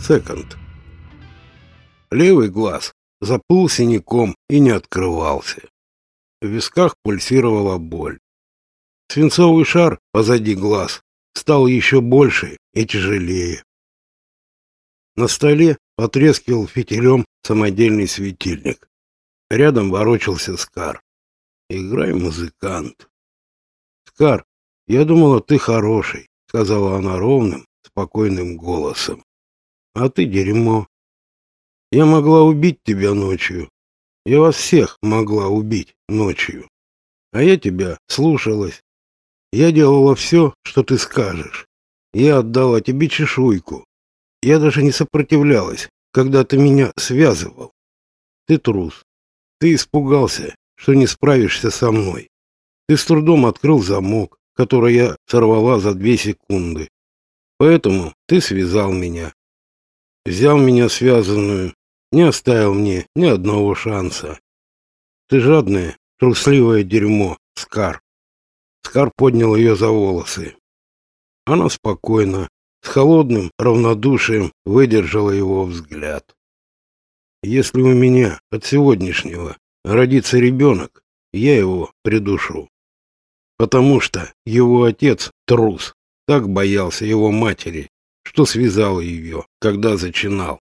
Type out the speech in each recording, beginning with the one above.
Секонд. Левый глаз заплыл синяком и не открывался. В висках пульсировала боль. Свинцовый шар позади глаз стал еще больше и тяжелее. На столе потрескивал фитилем самодельный светильник. Рядом ворочался Скар. «Играй, музыкант». «Скар, я думала, ты хороший», — сказала она ровным, спокойным голосом. «А ты дерьмо. Я могла убить тебя ночью. Я вас всех могла убить ночью. А я тебя слушалась. Я делала все, что ты скажешь. Я отдала тебе чешуйку. Я даже не сопротивлялась, когда ты меня связывал. Ты трус. Ты испугался, что не справишься со мной. Ты с трудом открыл замок, который я сорвала за две секунды. Поэтому ты связал меня. Взял меня связанную, не оставил мне ни одного шанса. Ты жадное, трусливое дерьмо, Скар. Скар поднял ее за волосы. Она спокойно, с холодным равнодушием выдержала его взгляд. Если у меня от сегодняшнего родится ребенок, я его придушу. Потому что его отец трус, так боялся его матери, что связал ее, когда зачинал.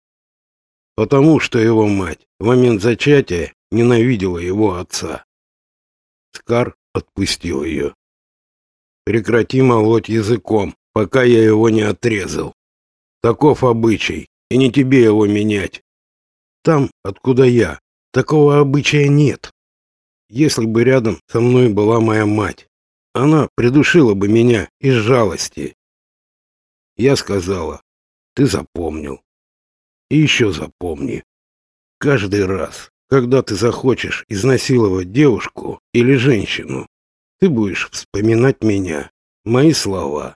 Потому что его мать в момент зачатия ненавидела его отца. Скар отпустил ее. Прекрати молоть языком, пока я его не отрезал. Таков обычай, и не тебе его менять. Там, откуда я, такого обычая нет. Если бы рядом со мной была моя мать, она придушила бы меня из жалости. Я сказала, ты запомнил. И еще запомни. Каждый раз, когда ты захочешь изнасиловать девушку или женщину, ты будешь вспоминать меня, мои слова.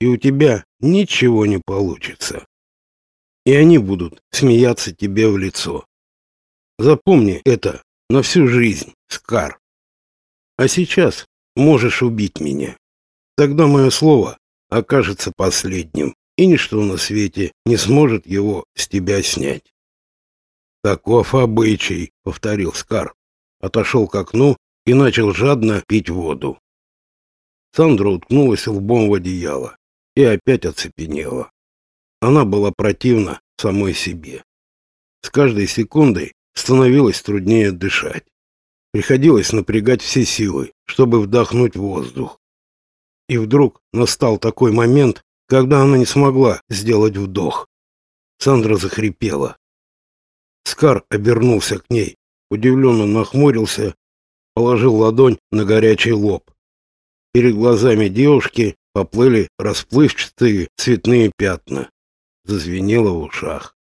И у тебя ничего не получится. И они будут смеяться тебе в лицо. Запомни это на всю жизнь, Скар. А сейчас можешь убить меня. Тогда мое слово окажется последним, и ничто на свете не сможет его с тебя снять. Таков обычай, повторил Скар. Отошел к окну и начал жадно пить воду. Сандра уткнулась лбом в одеяло и опять оцепенела. Она была противна самой себе. С каждой секундой становилось труднее дышать. Приходилось напрягать все силы, чтобы вдохнуть воздух. И вдруг настал такой момент, когда она не смогла сделать вдох. Сандра захрипела. Скар обернулся к ней, удивленно нахмурился положил ладонь на горячий лоб. Перед глазами девушки поплыли расплывчатые цветные пятна. Зазвенело в ушах.